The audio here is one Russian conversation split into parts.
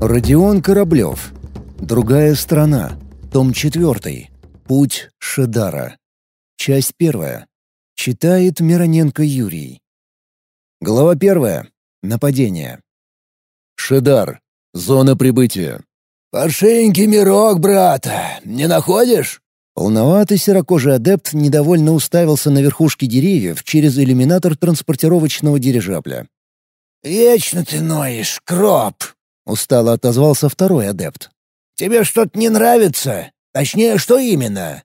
Родион Кораблев. Другая страна. Том 4. Путь Шедара. Часть первая. Читает Мироненко Юрий. Глава первая. Нападение. Шедар. Зона прибытия. «Паршенький мирок, брата, не находишь?» Полноватый серокожий адепт недовольно уставился на верхушки деревьев через иллюминатор транспортировочного дирижабля. «Вечно ты ноешь, кроп!» — устало отозвался второй адепт. «Тебе что-то не нравится? Точнее, что именно?»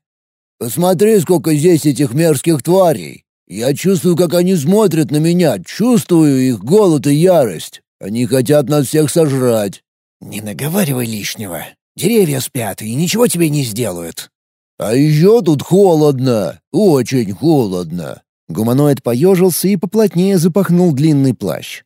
«Посмотри, сколько здесь этих мерзких тварей. Я чувствую, как они смотрят на меня, чувствую их голод и ярость. Они хотят нас всех сожрать». «Не наговаривай лишнего. Деревья спят и ничего тебе не сделают». «А еще тут холодно, очень холодно». Гуманоид поежился и поплотнее запахнул длинный плащ.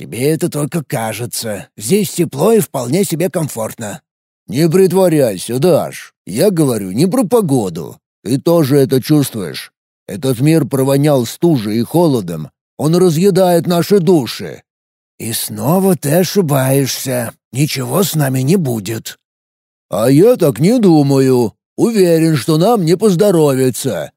«Тебе это только кажется. Здесь тепло и вполне себе комфортно». «Не притворяйся, Даш. Я говорю не про погоду. Ты тоже это чувствуешь. Этот мир провонял стужей и холодом. Он разъедает наши души». «И снова ты ошибаешься. Ничего с нами не будет». «А я так не думаю. Уверен, что нам не поздоровится».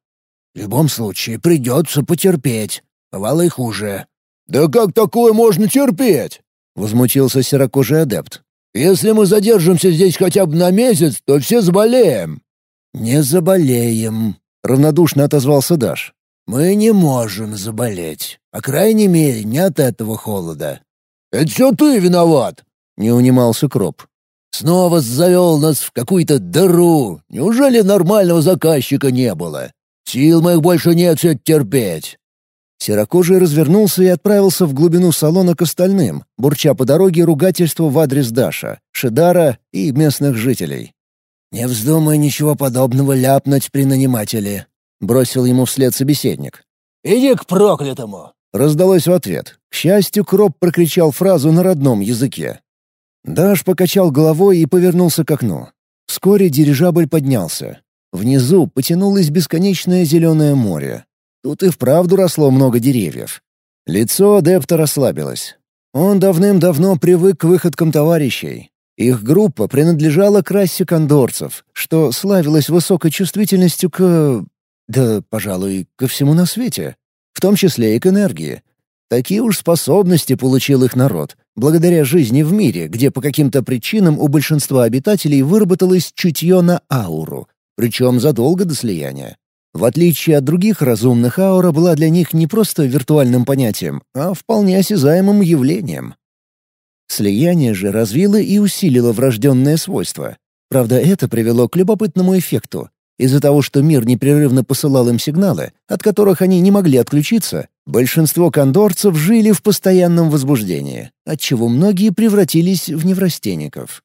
«В любом случае придется потерпеть. Бывало и хуже. «Да как такое можно терпеть?» — возмутился серокожий адепт. «Если мы задержимся здесь хотя бы на месяц, то все заболеем». «Не заболеем», — равнодушно отозвался Даш. «Мы не можем заболеть. По крайней мере, не от этого холода». «Это все ты виноват», — не унимался Кроп. «Снова завел нас в какую-то дыру. Неужели нормального заказчика не было? Сил моих больше нет все терпеть. Серокожий развернулся и отправился в глубину салона к остальным, бурча по дороге ругательство в адрес Даша, Шедара и местных жителей. «Не вздумай ничего подобного ляпнуть при нанимателе», — бросил ему вслед собеседник. «Иди к проклятому!» — раздалось в ответ. К счастью, Кроп прокричал фразу на родном языке. Даш покачал головой и повернулся к окну. Вскоре дирижабль поднялся. Внизу потянулось бесконечное зеленое море. Тут и вправду росло много деревьев. Лицо адепта расслабилось. Он давным-давно привык к выходкам товарищей. Их группа принадлежала к расе кондорцев, что славилась высокой чувствительностью к... да, пожалуй, ко всему на свете, в том числе и к энергии. Такие уж способности получил их народ, благодаря жизни в мире, где по каким-то причинам у большинства обитателей выработалось чутье на ауру, причем задолго до слияния. В отличие от других разумных, аура была для них не просто виртуальным понятием, а вполне осязаемым явлением. Слияние же развило и усилило врожденное свойство. Правда, это привело к любопытному эффекту. Из-за того, что мир непрерывно посылал им сигналы, от которых они не могли отключиться, большинство кондорцев жили в постоянном возбуждении, отчего многие превратились в неврастенников.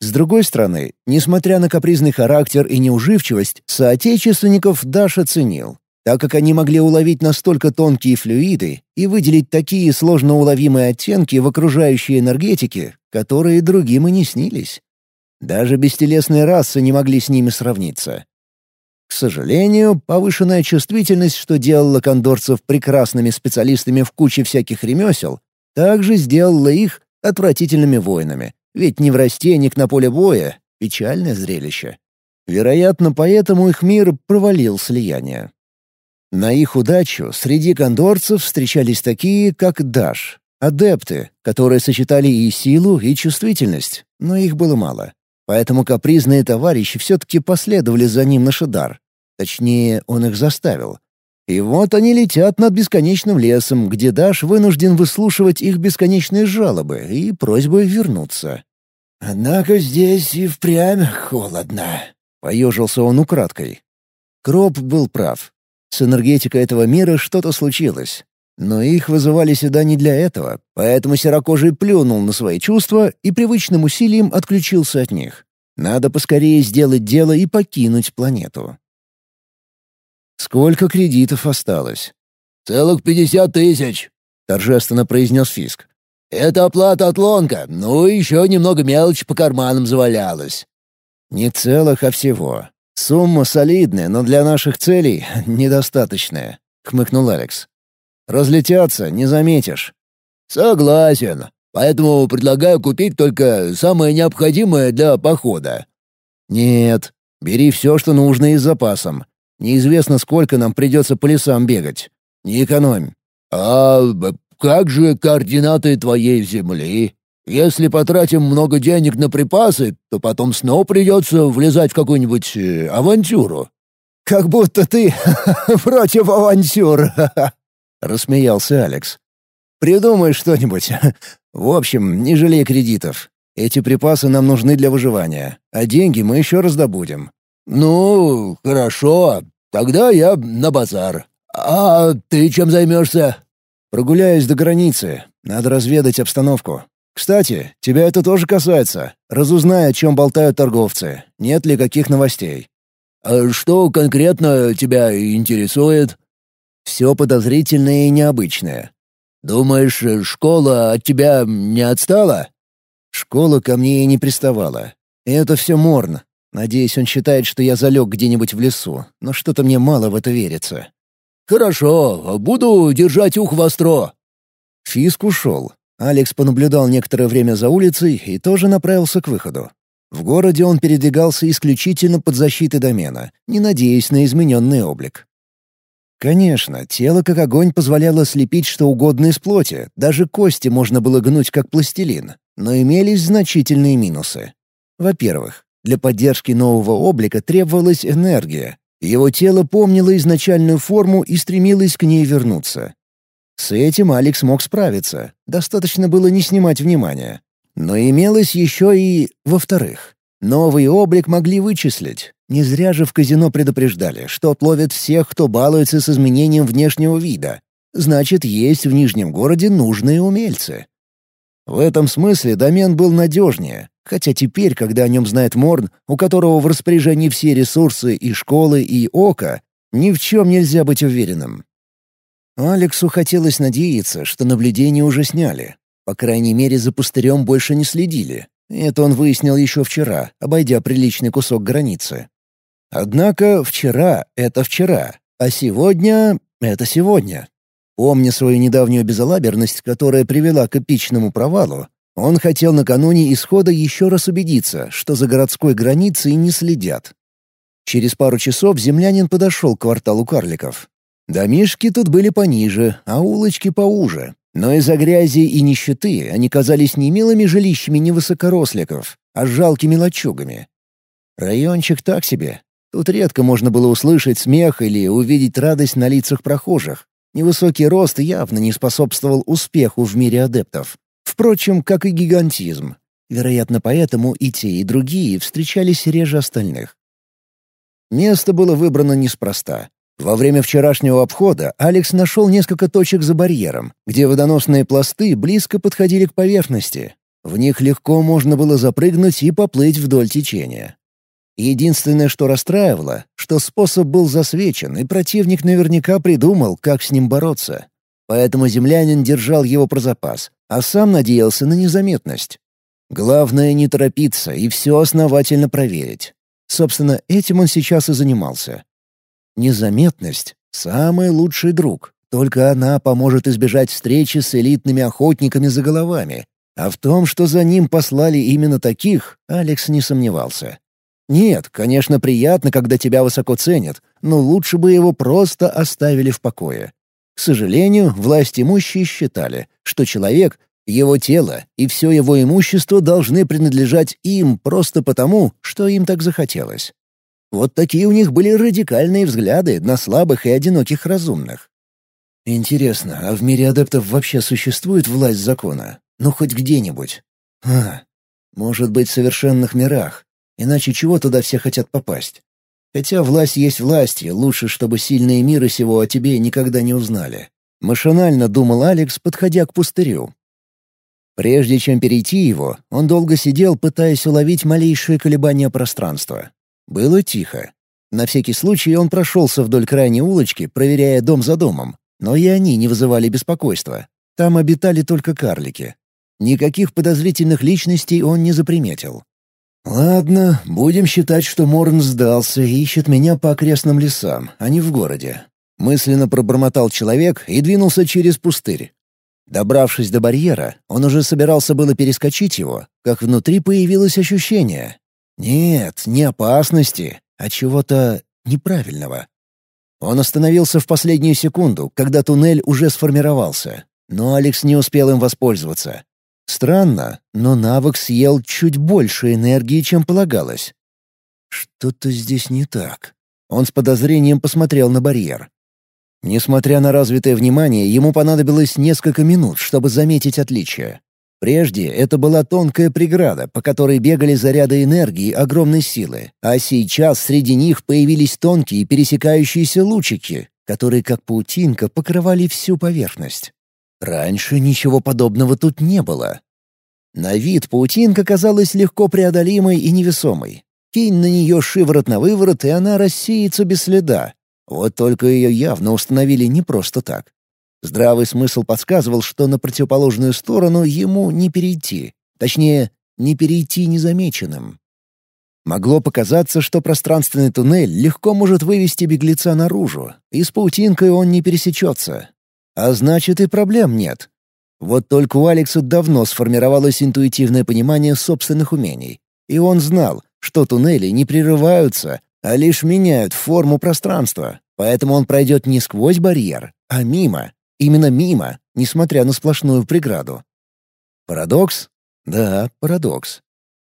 С другой стороны, несмотря на капризный характер и неуживчивость, соотечественников Даша ценил, так как они могли уловить настолько тонкие флюиды и выделить такие сложно уловимые оттенки в окружающей энергетике, которые другим и не снились. Даже бестелесные расы не могли с ними сравниться. К сожалению, повышенная чувствительность, что делала кондорцев прекрасными специалистами в куче всяких ремесел, также сделала их отвратительными воинами, ведь неврастенник на поле боя — печальное зрелище. Вероятно, поэтому их мир провалил слияние. На их удачу среди кондорцев встречались такие, как Даш, адепты, которые сочетали и силу, и чувствительность, но их было мало. Поэтому капризные товарищи все-таки последовали за ним на Шадар. Точнее, он их заставил. И вот они летят над бесконечным лесом, где Даш вынужден выслушивать их бесконечные жалобы и просьбы вернуться. «Однако здесь и впрямь холодно», — поежился он украдкой. Кроп был прав. С энергетикой этого мира что-то случилось. Но их вызывали сюда не для этого, поэтому Серокожий плюнул на свои чувства и привычным усилием отключился от них. Надо поскорее сделать дело и покинуть планету. Сколько кредитов осталось? «Целых пятьдесят тысяч», — торжественно произнес Фиск. «Это оплата от Лонга, ну и еще немного мелочи по карманам завалялось». «Не целых, а всего. Сумма солидная, но для наших целей недостаточная», — хмыкнул Алекс. «Разлетятся, не заметишь». «Согласен. поэтому предлагаю купить только самое необходимое для похода». «Нет, бери все, что нужно и с запасом. Неизвестно, сколько нам придется по лесам бегать. Не экономь». «А как же координаты твоей земли? Если потратим много денег на припасы, то потом снова придется влезать в какую-нибудь э, авантюру». «Как будто ты против авантюр!» — рассмеялся Алекс. «Придумай что-нибудь. В общем, не жалей кредитов. Эти припасы нам нужны для выживания, а деньги мы еще раздобудем». «Ну, хорошо. Тогда я на базар. А ты чем займешься?» «Прогуляюсь до границы. Надо разведать обстановку. Кстати, тебя это тоже касается. Разузнай, о чем болтают торговцы. Нет ли каких новостей?» «А что конкретно тебя интересует?» «Все подозрительное и необычное. Думаешь, школа от тебя не отстала?» «Школа ко мне и не приставала. Это все Морн. Надеюсь, он считает, что я залег где-нибудь в лесу, но что-то мне мало в это верится». «Хорошо, буду держать ух востро». Фиск ушел. Алекс понаблюдал некоторое время за улицей и тоже направился к выходу. В городе он передвигался исключительно под защитой домена, не надеясь на измененный облик. Конечно, тело как огонь позволяло слепить что угодно из плоти, даже кости можно было гнуть как пластилин, но имелись значительные минусы. Во-первых, для поддержки нового облика требовалась энергия. Его тело помнило изначальную форму и стремилось к ней вернуться. С этим Алекс мог справиться, достаточно было не снимать внимания. Но имелось еще и, во-вторых, новый облик могли вычислить. Не зря же в казино предупреждали, что отловят всех, кто балуется с изменением внешнего вида. Значит, есть в Нижнем городе нужные умельцы. В этом смысле домен был надежнее, хотя теперь, когда о нем знает Морн, у которого в распоряжении все ресурсы и школы, и ока, ни в чем нельзя быть уверенным. Алексу хотелось надеяться, что наблюдение уже сняли, по крайней мере, за пустырем больше не следили. Это он выяснил еще вчера, обойдя приличный кусок границы. Однако вчера — это вчера, а сегодня — это сегодня. Помня свою недавнюю безалаберность, которая привела к эпичному провалу, он хотел накануне исхода еще раз убедиться, что за городской границей не следят. Через пару часов землянин подошел к кварталу карликов. Домишки тут были пониже, а улочки поуже, но из-за грязи и нищеты они казались не милыми жилищами невысокоросликов, а жалкими лачугами. Райончик так себе. Тут редко можно было услышать смех или увидеть радость на лицах прохожих. Невысокий рост явно не способствовал успеху в мире адептов. Впрочем, как и гигантизм. Вероятно, поэтому и те, и другие встречались реже остальных. Место было выбрано неспроста. Во время вчерашнего обхода Алекс нашел несколько точек за барьером, где водоносные пласты близко подходили к поверхности. В них легко можно было запрыгнуть и поплыть вдоль течения. Единственное, что расстраивало, что способ был засвечен, и противник наверняка придумал, как с ним бороться. Поэтому землянин держал его про запас, а сам надеялся на незаметность. Главное — не торопиться и все основательно проверить. Собственно, этим он сейчас и занимался. Незаметность — самый лучший друг. Только она поможет избежать встречи с элитными охотниками за головами. А в том, что за ним послали именно таких, Алекс не сомневался. Нет, конечно, приятно, когда тебя высоко ценят, но лучше бы его просто оставили в покое. К сожалению, власть имущие считали, что человек, его тело и все его имущество должны принадлежать им просто потому, что им так захотелось. Вот такие у них были радикальные взгляды на слабых и одиноких разумных. Интересно, а в мире адептов вообще существует власть закона? Ну, хоть где-нибудь. А, может быть, в совершенных мирах. Иначе чего туда все хотят попасть? Хотя власть есть власть, и лучше, чтобы сильные миры сего о тебе никогда не узнали. Машинально думал Алекс, подходя к пустырю. Прежде чем перейти его, он долго сидел, пытаясь уловить малейшие колебания пространства. Было тихо. На всякий случай он прошелся вдоль крайней улочки, проверяя дом за домом, но и они не вызывали беспокойства. Там обитали только карлики. Никаких подозрительных личностей он не заприметил. «Ладно, будем считать, что Морн сдался и ищет меня по окрестным лесам, а не в городе». Мысленно пробормотал человек и двинулся через пустырь. Добравшись до барьера, он уже собирался было перескочить его, как внутри появилось ощущение. Нет, не опасности, а чего-то неправильного. Он остановился в последнюю секунду, когда туннель уже сформировался, но Алекс не успел им воспользоваться. Странно, но навык съел чуть больше энергии, чем полагалось. Что-то здесь не так. Он с подозрением посмотрел на барьер. Несмотря на развитое внимание, ему понадобилось несколько минут, чтобы заметить отличие. Прежде это была тонкая преграда, по которой бегали заряды энергии огромной силы, а сейчас среди них появились тонкие пересекающиеся лучики, которые как паутинка покрывали всю поверхность. Раньше ничего подобного тут не было. На вид паутинка казалась легко преодолимой и невесомой. Кинь на нее шиворот на выворот, и она рассеется без следа, вот только ее явно установили не просто так. Здравый смысл подсказывал, что на противоположную сторону ему не перейти. Точнее, не перейти незамеченным. Могло показаться, что пространственный туннель легко может вывести беглеца наружу, и с паутинкой он не пересечется. А значит, и проблем нет. Вот только у Алекса давно сформировалось интуитивное понимание собственных умений, и он знал, что туннели не прерываются, а лишь меняют форму пространства, поэтому он пройдет не сквозь барьер, а мимо, именно мимо, несмотря на сплошную преграду. Парадокс? Да, парадокс.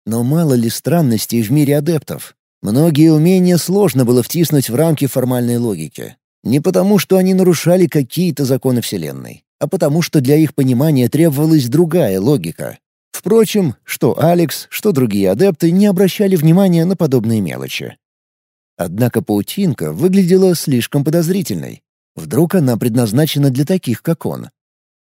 Но мало ли странностей в мире адептов. Многие умения сложно было втиснуть в рамки формальной логики. Не потому, что они нарушали какие-то законы Вселенной, а потому, что для их понимания требовалась другая логика. Впрочем, что Алекс, что другие адепты не обращали внимания на подобные мелочи. Однако паутинка выглядела слишком подозрительной. Вдруг она предназначена для таких, как он.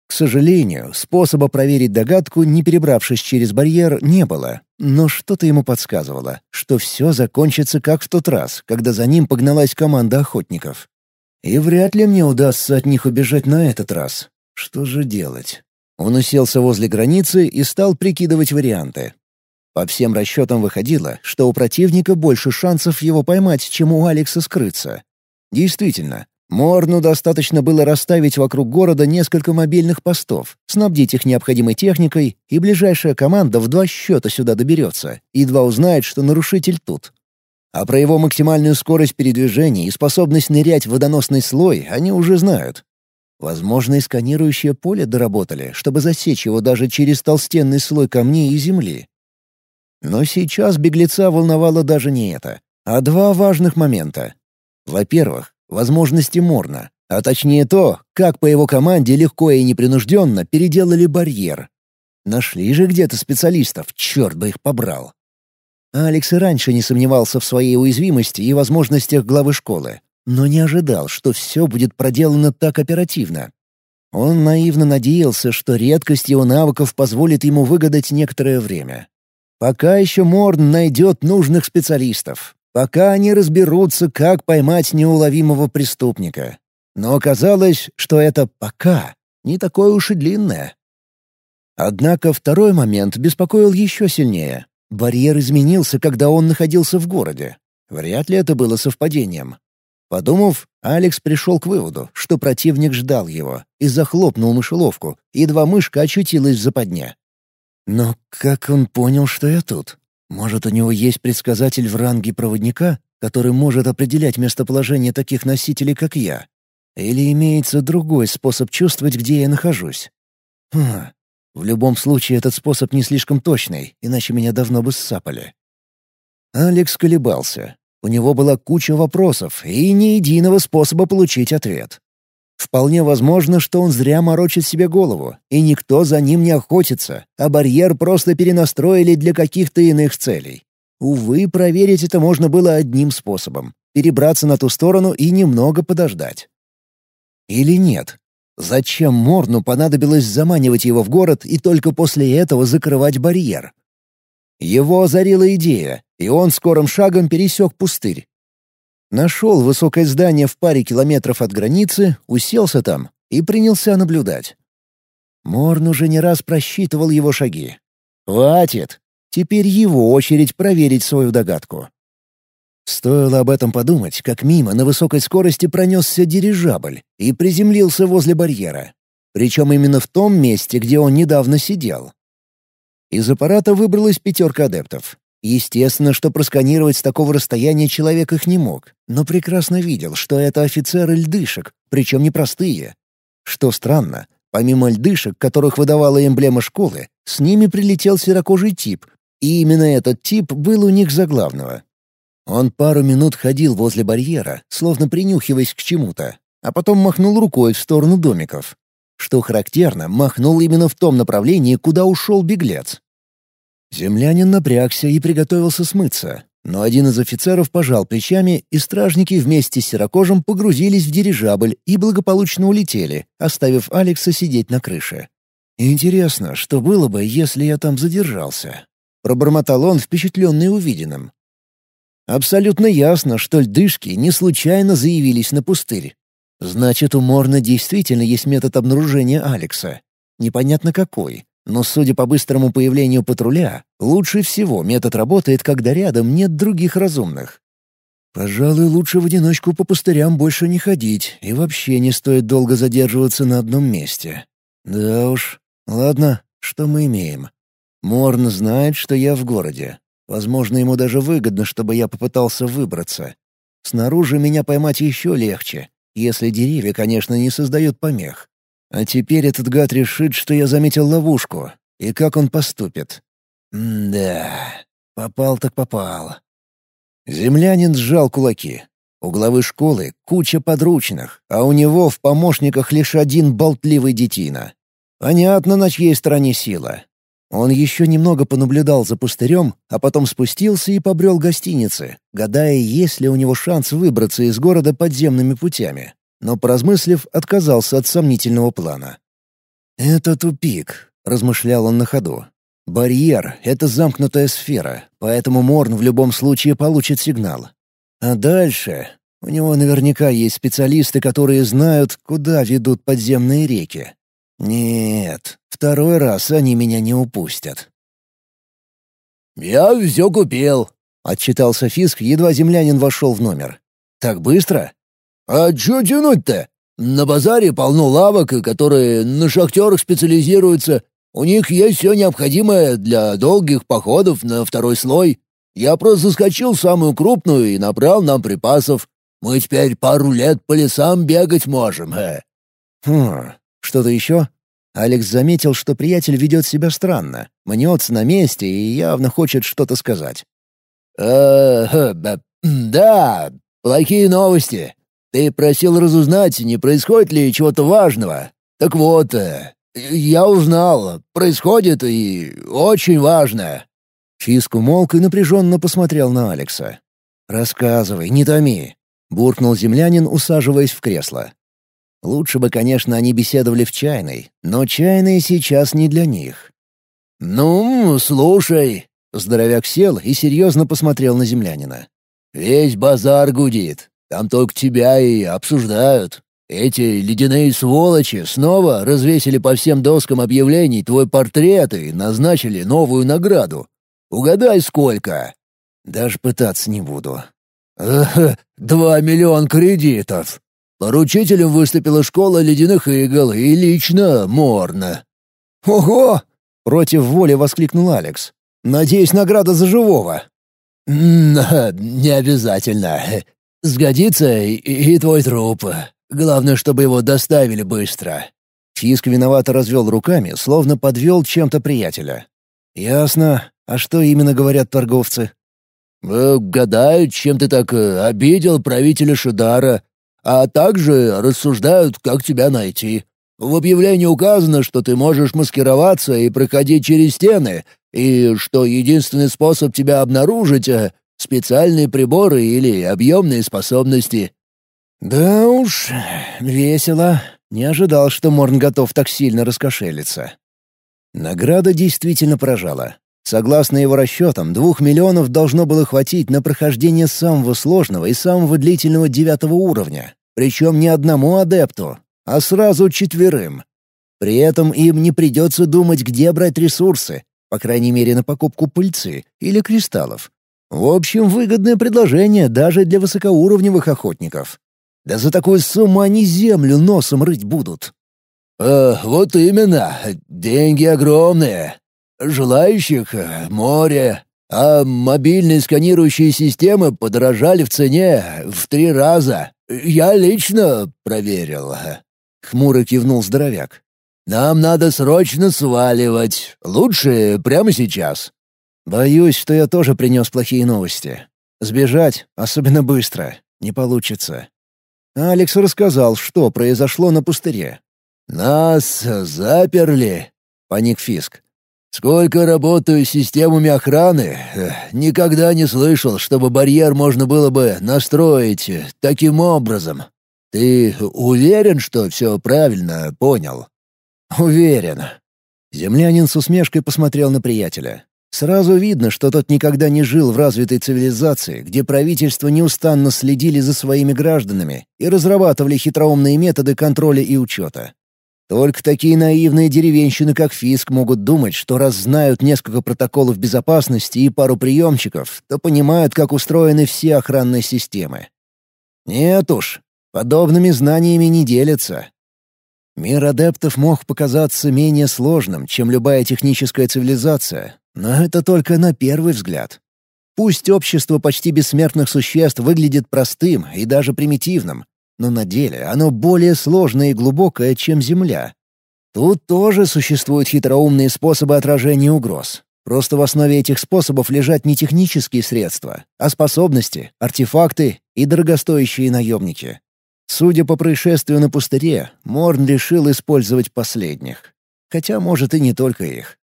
К сожалению, способа проверить догадку, не перебравшись через барьер, не было, но что-то ему подсказывало, что все закончится как в тот раз, когда за ним погналась команда охотников. И вряд ли мне удастся от них убежать на этот раз. Что же делать? Он уселся возле границы и стал прикидывать варианты. По всем расчетам выходило, что у противника больше шансов его поймать, чем у Алекса скрыться. Действительно, Морну достаточно было расставить вокруг города несколько мобильных постов, снабдить их необходимой техникой, и ближайшая команда в два счета сюда доберется, едва узнает, что нарушитель тут. А про его максимальную скорость передвижения и способность нырять в водоносный слой они уже знают. Возможно, и сканирующее поле доработали, чтобы засечь его даже через толстенный слой камней и земли. Но сейчас беглеца волновало даже не это, а два важных момента. Во-первых, возможности Морна, а точнее то, как по его команде легко и непринужденно переделали барьер. Нашли же где-то специалистов, черт бы их побрал. Алекс и раньше не сомневался в своей уязвимости и возможностях главы школы, но не ожидал, что все будет проделано так оперативно. Он наивно надеялся, что редкость его навыков позволит ему выгадать некоторое время. Пока еще Морн найдет нужных специалистов. Пока они разберутся, как поймать неуловимого преступника. Но оказалось, что это «пока» не такое уж и длинное. Однако второй момент беспокоил еще сильнее. Барьер изменился, когда он находился в городе. Вряд ли это было совпадением. Подумав, Алекс пришел к выводу, что противник ждал его, и захлопнул мышеловку, едва мышка очутилась в западне. Но как он понял, что я тут? Может, у него есть предсказатель в ранге проводника, который может определять местоположение таких носителей, как я? Или имеется другой способ чувствовать, где я нахожусь? Хм. В любом случае, этот способ не слишком точный, иначе меня давно бы ссапали. Алекс колебался. У него была куча вопросов и ни единого способа получить ответ. Вполне возможно, что он зря морочит себе голову, и никто за ним не охотится, а барьер просто перенастроили для каких-то иных целей. Увы, проверить это можно было одним способом — перебраться на ту сторону и немного подождать. Или нет? Зачем Морну понадобилось заманивать его в город и только после этого закрывать барьер? Его озарила идея, и он скорым шагом пересек пустырь. Нашел высокое здание в паре километров от границы, уселся там и принялся наблюдать. Морн уже не раз просчитывал его шаги. «Хватит! Теперь его очередь проверить свою догадку». Стоило об этом подумать, как мимо на высокой скорости пронесся дирижабль и приземлился возле барьера. Причем именно в том месте, где он недавно сидел. Из аппарата выбралась пятерка адептов. Естественно, что просканировать с такого расстояния человек их не мог, но прекрасно видел, что это офицеры льдышек, причем непростые. Что странно, помимо льдышек, которых выдавала эмблема школы, с ними прилетел серокожий тип, и именно этот тип был у них за главного. Он пару минут ходил возле барьера, словно принюхиваясь к чему-то, а потом махнул рукой в сторону домиков. Что характерно, махнул именно в том направлении, куда ушел беглец. Землянин напрягся и приготовился смыться, но один из офицеров пожал плечами, и стражники вместе с серокожим погрузились в дирижабль и благополучно улетели, оставив Алекса сидеть на крыше. «Интересно, что было бы, если я там задержался?» Пробормотал он, впечатленный увиденным. Абсолютно ясно, что льдышки не случайно заявились на пустырь. Значит, у Морна действительно есть метод обнаружения Алекса. Непонятно какой, но, судя по быстрому появлению патруля, лучше всего метод работает, когда рядом нет других разумных. Пожалуй, лучше в одиночку по пустырям больше не ходить, и вообще не стоит долго задерживаться на одном месте. Да уж. Ладно, что мы имеем? Морн знает, что я в городе. Возможно, ему даже выгодно, чтобы я попытался выбраться. Снаружи меня поймать еще легче, если деревья, конечно, не создают помех. А теперь этот гад решит, что я заметил ловушку. И как он поступит? М-да, попал так попал. Землянин сжал кулаки. У главы школы куча подручных, а у него в помощниках лишь один болтливый детина. Понятно, на чьей стороне сила. Он еще немного понаблюдал за пустырем, а потом спустился и побрел гостиницы, гадая, есть ли у него шанс выбраться из города подземными путями но, поразмыслив, отказался от сомнительного плана. «Это тупик», — размышлял он на ходу. «Барьер — это замкнутая сфера, поэтому Морн в любом случае получит сигнал. А дальше у него наверняка есть специалисты, которые знают, куда ведут подземные реки. Нет, второй раз они меня не упустят». «Я все купил», — отчитался Фиск, едва землянин вошел в номер. «Так быстро?» «А чё тянуть-то? На базаре полно лавок, которые на шахтерах специализируются. У них есть все необходимое для долгих походов на второй слой. Я просто заскочил в самую крупную и набрал нам припасов. Мы теперь пару лет по лесам бегать можем, э». «Хм, что-то еще?» Алекс заметил, что приятель ведет себя странно, мнется на месте и явно хочет что-то сказать. «Э, да, плохие новости. Ты просил разузнать, не происходит ли чего-то важного. Так вот, э, я узнал. Происходит и очень важно». Фиск умолк и напряженно посмотрел на Алекса. «Рассказывай, не томи», — буркнул землянин, усаживаясь в кресло. Лучше бы, конечно, они беседовали в чайной, но чайная сейчас не для них. «Ну, слушай», — здоровяк сел и серьезно посмотрел на землянина. «Весь базар гудит. Там только тебя и обсуждают. Эти ледяные сволочи снова развесили по всем доскам объявлений твой портрет и назначили новую награду. Угадай, сколько?» «Даже пытаться не буду». «Два миллиона кредитов. Поручителем выступила школа ледяных игл и лично Морна». «Ого!» — против воли воскликнул Алекс. «Надеюсь, награда за живого». «Не обязательно. Сгодится и, и твой труп. Главное, чтобы его доставили быстро». Фиск виновато развел руками, словно подвел чем-то приятеля. «Ясно. А что именно говорят торговцы?» э, «Гадают, чем ты так э, обидел правителя Шидара, а также рассуждают, как тебя найти. В объявлении указано, что ты можешь маскироваться и проходить через стены, и что единственный способ тебя обнаружить э, Специальные приборы или объемные способности». «Да уж, весело. Не ожидал, что Морн готов так сильно раскошелиться». Награда действительно поражала. Согласно его расчетам, двух миллионов должно было хватить на прохождение самого сложного и самого длительного девятого уровня. Причем не одному адепту, а сразу четверым. При этом им не придется думать, где брать ресурсы, по крайней мере на покупку пыльцы или кристаллов. В общем, выгодное предложение даже для высокоуровневых охотников. Да за такую сумму они землю носом рыть будут. «Э, «Вот именно. Деньги огромные. Желающих э, — море. А мобильные сканирующие системы подорожали в цене в три раза. Я лично проверил». Хмуро кивнул здоровяк. «Нам надо срочно сваливать. Лучше прямо сейчас». «Боюсь, что я тоже принес плохие новости. Сбежать, особенно быстро, не получится». Алекс рассказал, что произошло на пустыре. «Нас заперли», — паник Фиск. «Сколько работаю с системами охраны, э, никогда не слышал, чтобы барьер можно было бы настроить таким образом. Ты уверен, что все правильно понял?» «Уверен». Землянин с усмешкой посмотрел на приятеля. Сразу видно, что тот никогда не жил в развитой цивилизации, где правительства неустанно следили за своими гражданами и разрабатывали хитроумные методы контроля и учета. Только такие наивные деревенщины, как Фиск, могут думать, что раз знают несколько протоколов безопасности и пару приемчиков, то понимают, как устроены все охранные системы. Нет уж, подобными знаниями не делятся. Мир адептов мог показаться менее сложным, чем любая техническая цивилизация, но это только на первый взгляд. Пусть общество почти бессмертных существ выглядит простым и даже примитивным, но на деле оно более сложное и глубокое, чем Земля. Тут тоже существуют хитроумные способы отражения угроз. Просто в основе этих способов лежат не технические средства, а способности, артефакты и дорогостоящие наемники. Судя по происшествию на пустыре, Морн решил использовать последних. Хотя, может, и не только их.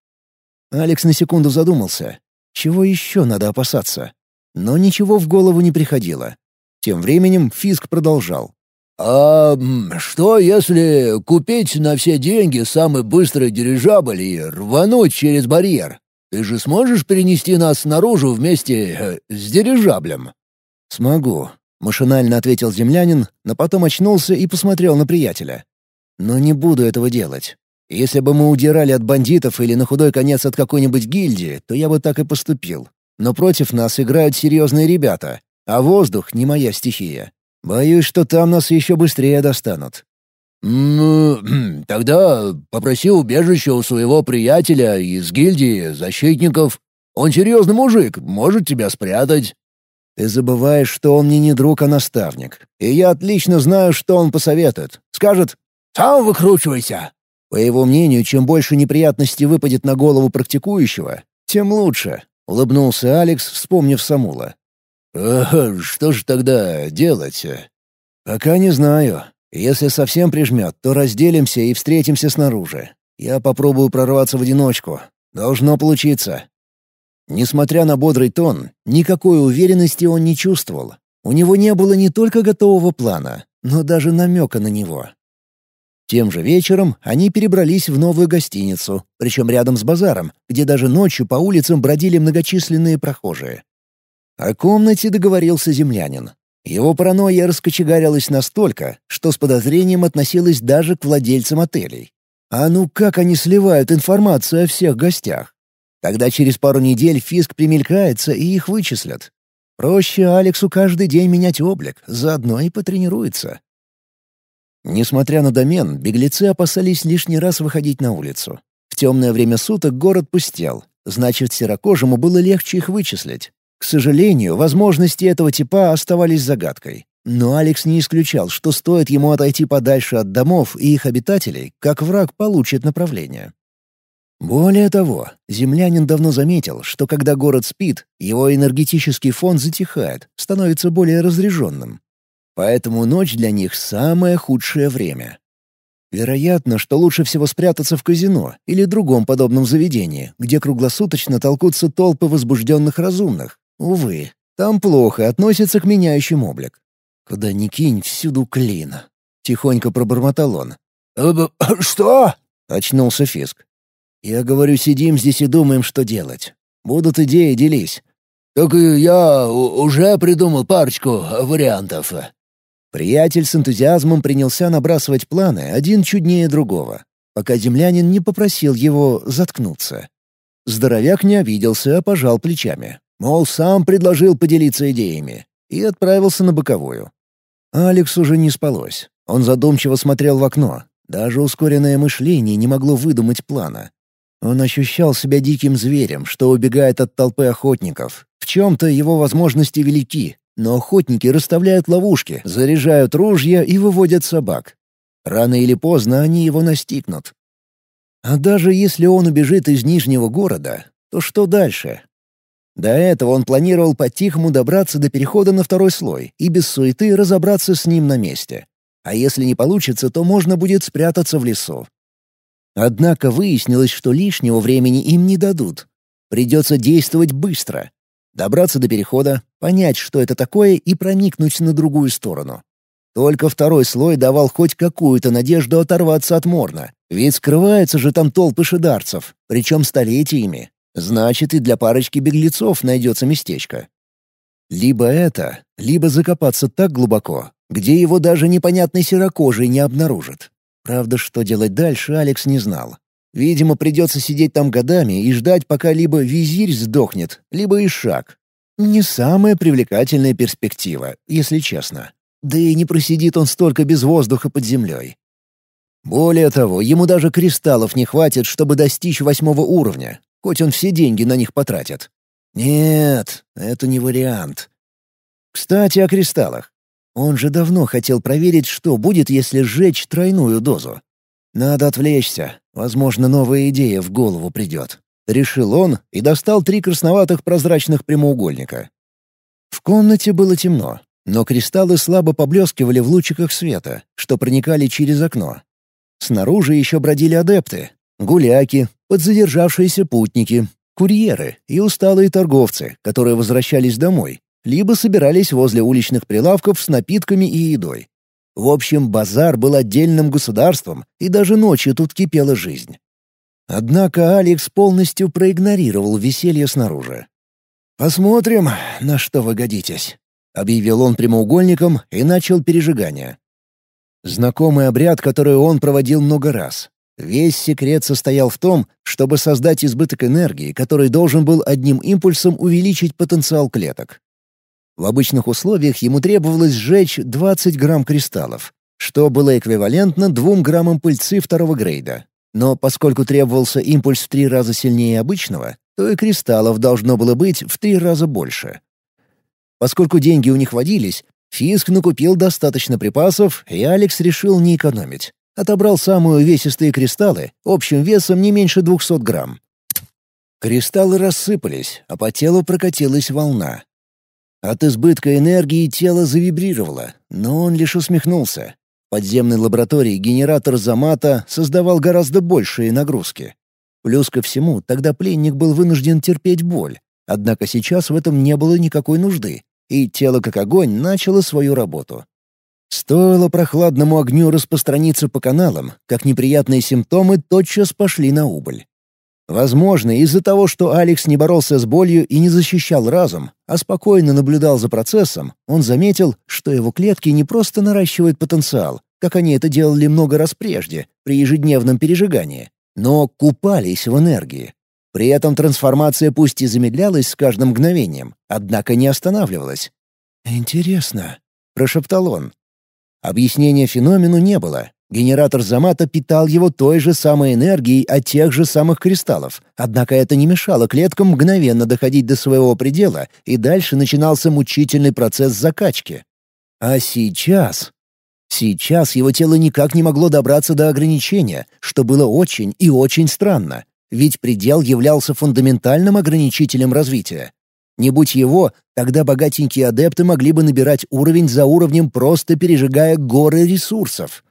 Алекс на секунду задумался. Чего еще надо опасаться? Но ничего в голову не приходило. Тем временем Фиск продолжал. «А что, если купить на все деньги самый быстрый дирижабль и рвануть через барьер? Ты же сможешь перенести нас наружу вместе э, с дирижаблем?» «Смогу», — машинально ответил землянин, но потом очнулся и посмотрел на приятеля. «Но не буду этого делать. Если бы мы удирали от бандитов или на худой конец от какой-нибудь гильдии, то я бы так и поступил. Но против нас играют серьезные ребята, а воздух — не моя стихия. Боюсь, что там нас еще быстрее достанут». «Ну, тогда попроси убежище у своего приятеля из гильдии защитников. Он серьезный мужик, может тебя спрятать». «Ты забываешь, что он мне не друг, а наставник. И я отлично знаю, что он посоветует. Скажет, «Сам выкручивайся!» По его мнению, чем больше неприятностей выпадет на голову практикующего, тем лучше, — улыбнулся Алекс, вспомнив Самула. «Ага, что же тогда делать?» «Пока не знаю. Если совсем прижмет, то разделимся и встретимся снаружи. Я попробую прорваться в одиночку. Должно получиться». Несмотря на бодрый тон, никакой уверенности он не чувствовал. У него не было не только готового плана, но даже намека на него. Тем же вечером они перебрались в новую гостиницу, причем рядом с базаром, где даже ночью по улицам бродили многочисленные прохожие. О комнате договорился землянин. Его паранойя раскочегарилась настолько, что с подозрением относилась даже к владельцам отелей. А ну как они сливают информацию о всех гостях? Тогда через пару недель фиск примелькается и их вычислят. Проще Алексу каждый день менять облик, заодно и потренируется. Несмотря на домен, беглецы опасались лишний раз выходить на улицу. В темное время суток город пустел, значит, серокожему было легче их вычислить. К сожалению, возможности этого типа оставались загадкой. Но Алекс не исключал, что стоит ему отойти подальше от домов и их обитателей, как враг получит направление. Более того, землянин давно заметил, что когда город спит, его энергетический фон затихает, становится более разряженным. Поэтому ночь для них — самое худшее время. Вероятно, что лучше всего спрятаться в казино или другом подобном заведении, где круглосуточно толкутся толпы возбужденных разумных, Увы, там плохо относятся к меняющим облик. Куда ни кинь, всюду клин. Тихонько пробормотал он. «Э, «Что?» — очнулся Фиск. «Я говорю, сидим здесь и думаем, что делать. Будут идеи, делись». «Так я уже придумал парочку вариантов». Приятель с энтузиазмом принялся набрасывать планы, один чуднее другого, пока землянин не попросил его заткнуться. Здоровяк не обиделся, а пожал плечами. Мол, сам предложил поделиться идеями. И отправился на боковую. Алекс уже не спалось. Он задумчиво смотрел в окно. Даже ускоренное мышление не могло выдумать плана. Он ощущал себя диким зверем, что убегает от толпы охотников. В чем-то его возможности велики, но охотники расставляют ловушки, заряжают ружья и выводят собак. Рано или поздно они его настигнут. А даже если он убежит из Нижнего города, то что дальше? До этого он планировал по-тихому добраться до перехода на второй слой и без суеты разобраться с ним на месте. А если не получится, то можно будет спрятаться в лесу. Однако выяснилось, что лишнего времени им не дадут. Придется действовать быстро. Добраться до перехода, понять, что это такое, и проникнуть на другую сторону. Только второй слой давал хоть какую-то надежду оторваться от Морна, ведь скрываются же там толпы шидарцев, причем столетиями. Значит, и для парочки беглецов найдется местечко. Либо это, либо закопаться так глубоко, где его даже непонятный серокожий не обнаружит. Правда, что делать дальше, Алекс не знал. Видимо, придется сидеть там годами и ждать, пока либо визирь сдохнет, либо ишак. Не самая привлекательная перспектива, если честно. Да и не просидит он столько без воздуха под землей. Более того, ему даже кристаллов не хватит, чтобы достичь восьмого уровня, хоть он все деньги на них потратит. Нет, это не вариант. Кстати, о кристаллах. Он же давно хотел проверить, что будет, если сжечь тройную дозу. Надо отвлечься, возможно, новая идея в голову придет. Решил он и достал три красноватых прозрачных прямоугольника. В комнате было темно, но кристаллы слабо поблескивали в лучиках света, что проникали через окно. Снаружи еще бродили адепты, гуляки, подзадержавшиеся путники, курьеры и усталые торговцы, которые возвращались домой, либо собирались возле уличных прилавков с напитками и едой. В общем, базар был отдельным государством, и даже ночью тут кипела жизнь. Однако Алекс полностью проигнорировал веселье снаружи. «Посмотрим, на что вы годитесь», — объявил он прямоугольником и начал пережигание. Знакомый обряд, который он проводил много раз. Весь секрет состоял в том, чтобы создать избыток энергии, который должен был одним импульсом увеличить потенциал клеток. В обычных условиях ему требовалось сжечь 20 грамм кристаллов, что было эквивалентно 2 граммам пыльцы второго грейда. Но поскольку требовался импульс в три раза сильнее обычного, то и кристаллов должно было быть в три раза больше. Поскольку деньги у них водились, Фиск накупил достаточно припасов, и Алекс решил не экономить. Отобрал самые увесистые кристаллы, общим весом не меньше 200 грамм. Кристаллы рассыпались, а по телу прокатилась волна. От избытка энергии тело завибрировало, но он лишь усмехнулся. В подземной лаборатории генератор Замата создавал гораздо большие нагрузки. Плюс ко всему, тогда пленник был вынужден терпеть боль. Однако сейчас в этом не было никакой нужды, и тело как огонь начало свою работу. Стоило прохладному огню распространиться по каналам, как неприятные симптомы тотчас пошли на убыль. Возможно, из-за того, что Алекс не боролся с болью и не защищал разум, а спокойно наблюдал за процессом, он заметил, что его клетки не просто наращивают потенциал, как они это делали много раз прежде, при ежедневном пережигании, но купались в энергии. При этом трансформация пусть и замедлялась с каждым мгновением, однако не останавливалась. «Интересно», — прошептал он. Объяснения феномену не было, Генератор Замата питал его той же самой энергией от тех же самых кристаллов, однако это не мешало клеткам мгновенно доходить до своего предела, и дальше начинался мучительный процесс закачки. А сейчас... Сейчас его тело никак не могло добраться до ограничения, что было очень и очень странно, ведь предел являлся фундаментальным ограничителем развития. Не будь его, тогда богатенькие адепты могли бы набирать уровень за уровнем, просто пережигая горы ресурсов.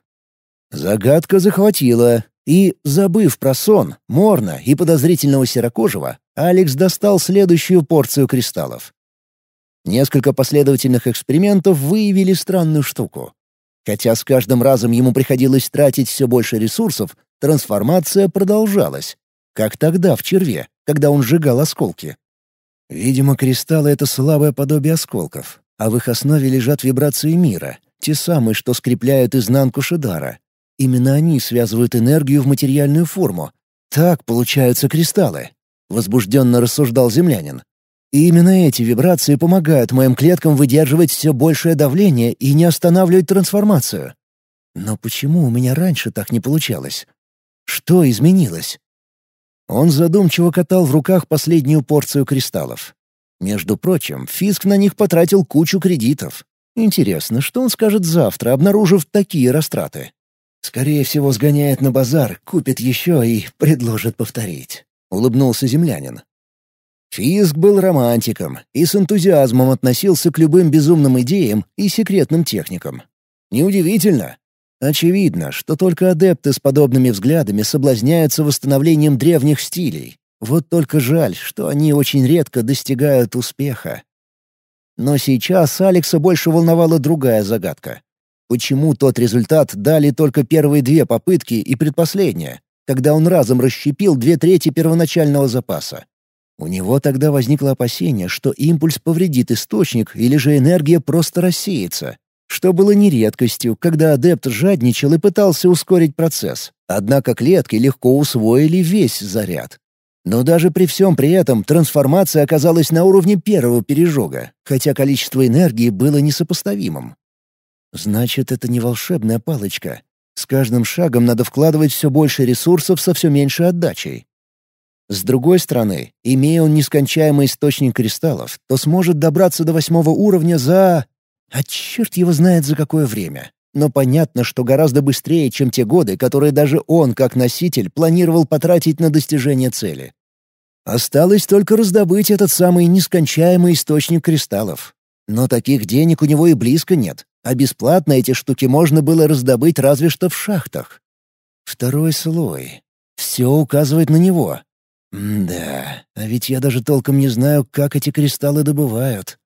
Загадка захватила, и, забыв про сон, Морна и подозрительного серокожего, Алекс достал следующую порцию кристаллов. Несколько последовательных экспериментов выявили странную штуку. Хотя с каждым разом ему приходилось тратить все больше ресурсов, трансформация продолжалась. Как тогда, в черве, когда он сжигал осколки. Видимо, кристаллы — это слабое подобие осколков, а в их основе лежат вибрации мира, те самые, что скрепляют изнанку Шидара, Именно они связывают энергию в материальную форму. Так получаются кристаллы», — возбужденно рассуждал землянин. И именно эти вибрации помогают моим клеткам выдерживать все большее давление и не останавливать трансформацию. Но почему у меня раньше так не получалось? Что изменилось? Он задумчиво катал в руках последнюю порцию кристаллов. Между прочим, Фиск на них потратил кучу кредитов. Интересно, что он скажет завтра, обнаружив такие растраты? Скорее всего, сгоняет на базар, купит еще и предложит повторить. Улыбнулся землянин. Фиск был романтиком и с энтузиазмом относился к любым безумным идеям и секретным техникам. Неудивительно. Очевидно, что только адепты с подобными взглядами соблазняются восстановлением древних стилей. Вот только жаль, что они очень редко достигают успеха. Но сейчас Алекса больше волновала другая загадка. Почему тот результат дали только первые две попытки и предпоследняя, когда он разом расщепил две трети первоначального запаса? У него тогда возникло опасение, что импульс повредит источник или же энергия просто рассеется, что было не редкостью, когда адепт жадничал и пытался ускорить процесс. Однако клетки легко усвоили весь заряд. Но даже при всем при этом трансформация оказалась на уровне первого пережога, хотя количество энергии было несопоставимым. Значит, это не волшебная палочка. С каждым шагом надо вкладывать все больше ресурсов со все меньшей отдачей. С другой стороны, имея он нескончаемый источник кристаллов, то сможет добраться до восьмого уровня за... А черт его знает за какое время. Но понятно, что гораздо быстрее, чем те годы, которые даже он, как носитель, планировал потратить на достижение цели. Осталось только раздобыть этот самый нескончаемый источник кристаллов. Но таких денег у него и близко нет, а бесплатно эти штуки можно было раздобыть разве что в шахтах. Второй слой. Все указывает на него. М да, а ведь я даже толком не знаю, как эти кристаллы добывают.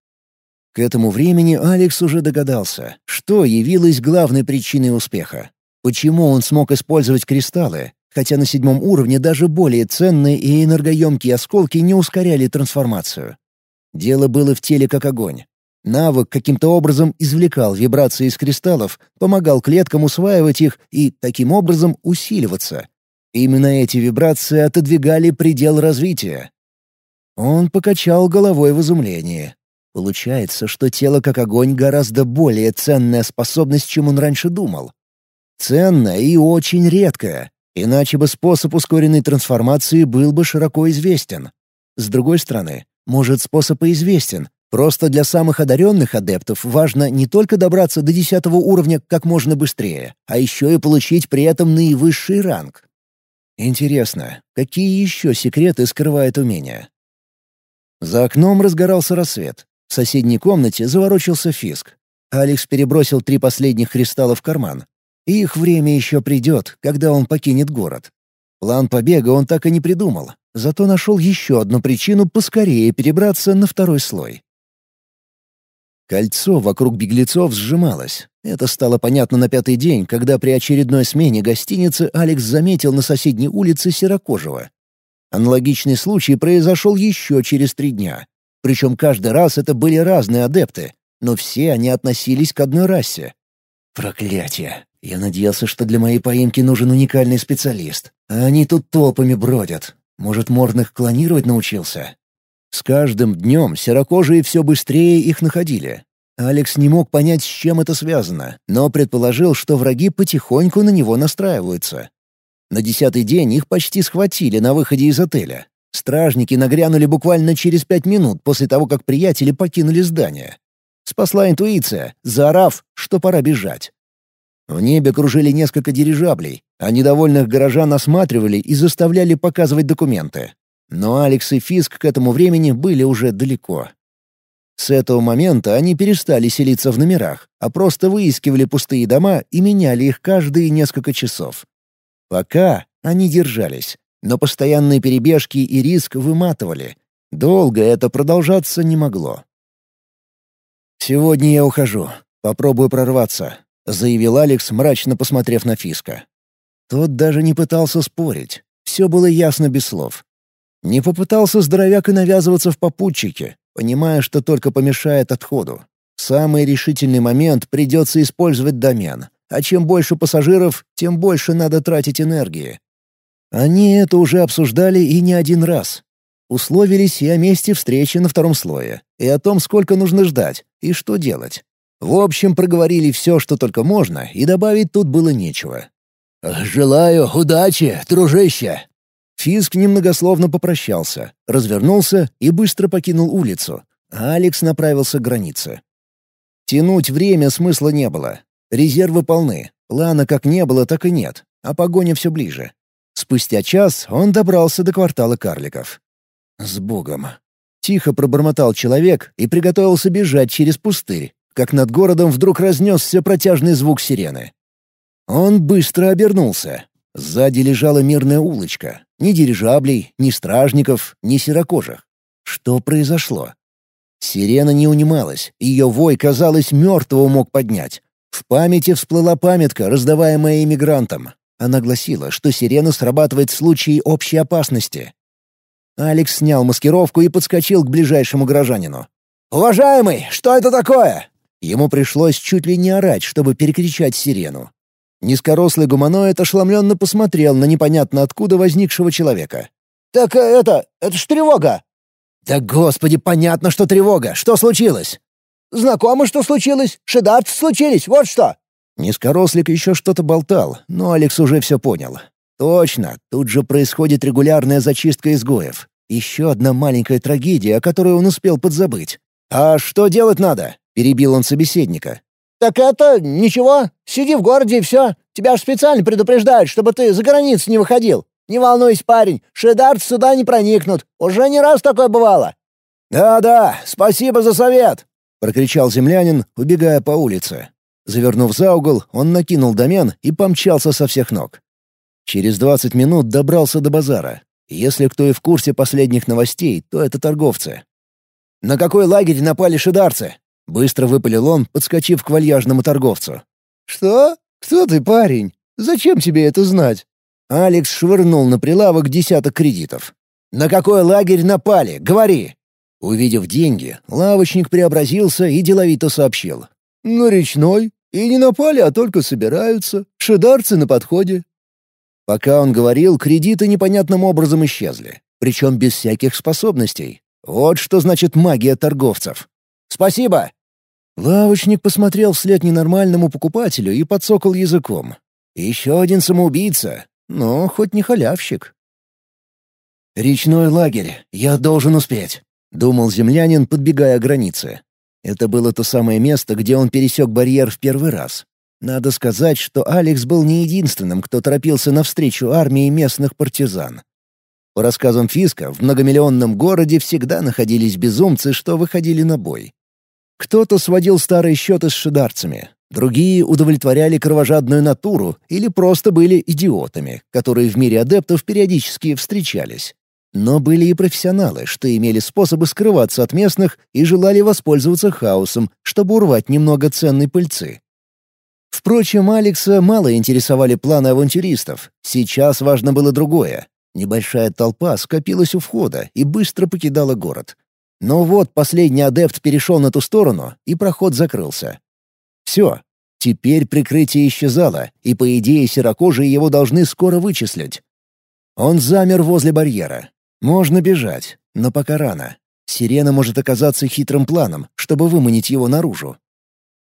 К этому времени Алекс уже догадался, что явилось главной причиной успеха. Почему он смог использовать кристаллы, хотя на седьмом уровне даже более ценные и энергоемкие осколки не ускоряли трансформацию. Дело было в теле как огонь. Навык каким-то образом извлекал вибрации из кристаллов, помогал клеткам усваивать их и, таким образом, усиливаться. Именно эти вибрации отодвигали предел развития. Он покачал головой в изумлении. Получается, что тело как огонь гораздо более ценная способность, чем он раньше думал. Ценная и очень редкая, иначе бы способ ускоренной трансформации был бы широко известен. С другой стороны, может, способ и известен, просто для самых одаренных адептов важно не только добраться до десятого уровня как можно быстрее, а еще и получить при этом наивысший ранг. Интересно, какие еще секреты скрывает умение? За окном разгорался рассвет. В соседней комнате заворочился Фиск. Алекс перебросил три последних кристалла в карман. Их время еще придет, когда он покинет город. План побега он так и не придумал, зато нашел еще одну причину поскорее перебраться на второй слой. Кольцо вокруг беглецов сжималось. Это стало понятно на пятый день, когда при очередной смене гостиницы Алекс заметил на соседней улице Серокожего. Аналогичный случай произошел еще через три дня. Причем каждый раз это были разные адепты, но все они относились к одной расе. Проклятие! Я надеялся, что для моей поимки нужен уникальный специалист. А они тут толпами бродят. Может, Морных клонировать научился? С каждым днем серокожие все быстрее их находили. Алекс не мог понять, с чем это связано, но предположил, что враги потихоньку на него настраиваются. На десятый день их почти схватили на выходе из отеля. Стражники нагрянули буквально через пять минут после того, как приятели покинули здание. Спасла интуиция, заорав, что пора бежать. В небе кружили несколько дирижаблей, а недовольных горожан осматривали и заставляли показывать документы. Но Алекс и Фиск к этому времени были уже далеко. С этого момента они перестали селиться в номерах, а просто выискивали пустые дома и меняли их каждые несколько часов. Пока они держались, но постоянные перебежки и риск выматывали. Долго это продолжаться не могло. «Сегодня я ухожу. Попробую прорваться», — заявил Алекс, мрачно посмотрев на Фиска. Тот даже не пытался спорить. Все было ясно без слов. Не попытался здоровяк и навязываться в попутчике, понимая, что только помешает отходу. Самый решительный момент придется использовать домен, а чем больше пассажиров, тем больше надо тратить энергии. Они это уже обсуждали и не один раз. Условились и о месте встречи на втором слое, и о том, сколько нужно ждать, и что делать. В общем, проговорили все, что только можно, и добавить тут было нечего. «Желаю удачи, дружище!» Фиск немногословно попрощался, развернулся и быстро покинул улицу, а Алекс направился к границе. Тянуть время смысла не было. Резервы полны, плана как не было, так и нет, а погоня все ближе. Спустя час он добрался до квартала карликов. «С Богом!» Тихо пробормотал человек и приготовился бежать через пустырь, как над городом вдруг разнесся протяжный звук сирены. Он быстро обернулся. Сзади лежала мирная улочка. Ни дирижаблей, ни стражников, ни серокожих. Что произошло? Сирена не унималась, ее вой, казалось, мертвого мог поднять. В памяти всплыла памятка, раздаваемая иммигрантам. Она гласила, что сирена срабатывает в случае общей опасности. Алекс снял маскировку и подскочил к ближайшему горожанину. «Уважаемый, что это такое?» Ему пришлось чуть ли не орать, чтобы перекричать сирену. Низкорослый гуманоид ошеломленно посмотрел на непонятно откуда возникшего человека. «Так э, это... это ж тревога!» «Да господи, понятно, что тревога! Что случилось?» «Знакомо, что случилось? Шедарцы случились, вот что!» Низкорослик еще что-то болтал, но Алекс уже все понял. Точно, тут же происходит регулярная зачистка изгоев. Еще одна маленькая трагедия, о которой он успел подзабыть. «А что делать надо?» — перебил он собеседника. «Так это... ничего. Сиди в городе и все. Тебя ж специально предупреждают, чтобы ты за границу не выходил. Не волнуйся, парень, шедарцы сюда не проникнут. Уже не раз такое бывало». «Да-да, спасибо за совет!» — прокричал землянин, убегая по улице. Завернув за угол, он накинул домен и помчался со всех ног. Через двадцать минут добрался до базара. Если кто и в курсе последних новостей, то это торговцы. «На какой лагерь напали шидарцы?» Быстро выпалил он, подскочив к вальяжному торговцу. «Что? Кто ты, парень? Зачем тебе это знать?» Алекс швырнул на прилавок десяток кредитов. «На какой лагерь напали? Говори!» Увидев деньги, лавочник преобразился и деловито сообщил. «На речной. И не напали, а только собираются. Шедарцы на подходе». Пока он говорил, кредиты непонятным образом исчезли. Причем без всяких способностей. Вот что значит магия торговцев. «Спасибо!» Лавочник посмотрел вслед ненормальному покупателю и подсокал языком. «Еще один самоубийца, но хоть не халявщик». «Речной лагерь, я должен успеть», — думал землянин, подбегая к границе. Это было то самое место, где он пересек барьер в первый раз. Надо сказать, что Алекс был не единственным, кто торопился навстречу армии местных партизан. По рассказам Фиска, в многомиллионном городе всегда находились безумцы, что выходили на бой. Кто-то сводил старые счеты с шидарцами, другие удовлетворяли кровожадную натуру или просто были идиотами, которые в мире адептов периодически встречались. Но были и профессионалы, что имели способы скрываться от местных и желали воспользоваться хаосом, чтобы урвать немного ценной пыльцы. Впрочем, Алекса мало интересовали планы авантюристов. Сейчас важно было другое. Небольшая толпа скопилась у входа и быстро покидала город. Но вот последний адепт перешел на ту сторону, и проход закрылся. Все. Теперь прикрытие исчезало, и, по идее, серокожие его должны скоро вычислить. Он замер возле барьера. Можно бежать, но пока рано. Сирена может оказаться хитрым планом, чтобы выманить его наружу.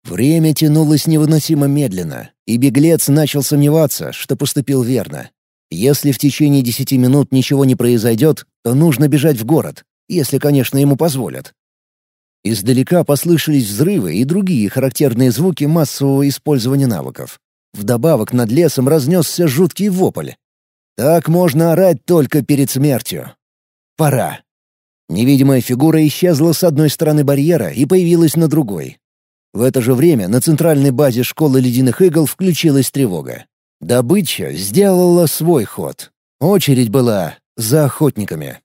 Время тянулось невыносимо медленно, и беглец начал сомневаться, что поступил верно. Если в течение десяти минут ничего не произойдет, то нужно бежать в город, если, конечно, ему позволят. Издалека послышались взрывы и другие характерные звуки массового использования навыков. Вдобавок над лесом разнесся жуткий вопль. Так можно орать только перед смертью. Пора. Невидимая фигура исчезла с одной стороны барьера и появилась на другой. В это же время на центральной базе школы ледяных игл включилась тревога. Добыча сделала свой ход. Очередь была за охотниками.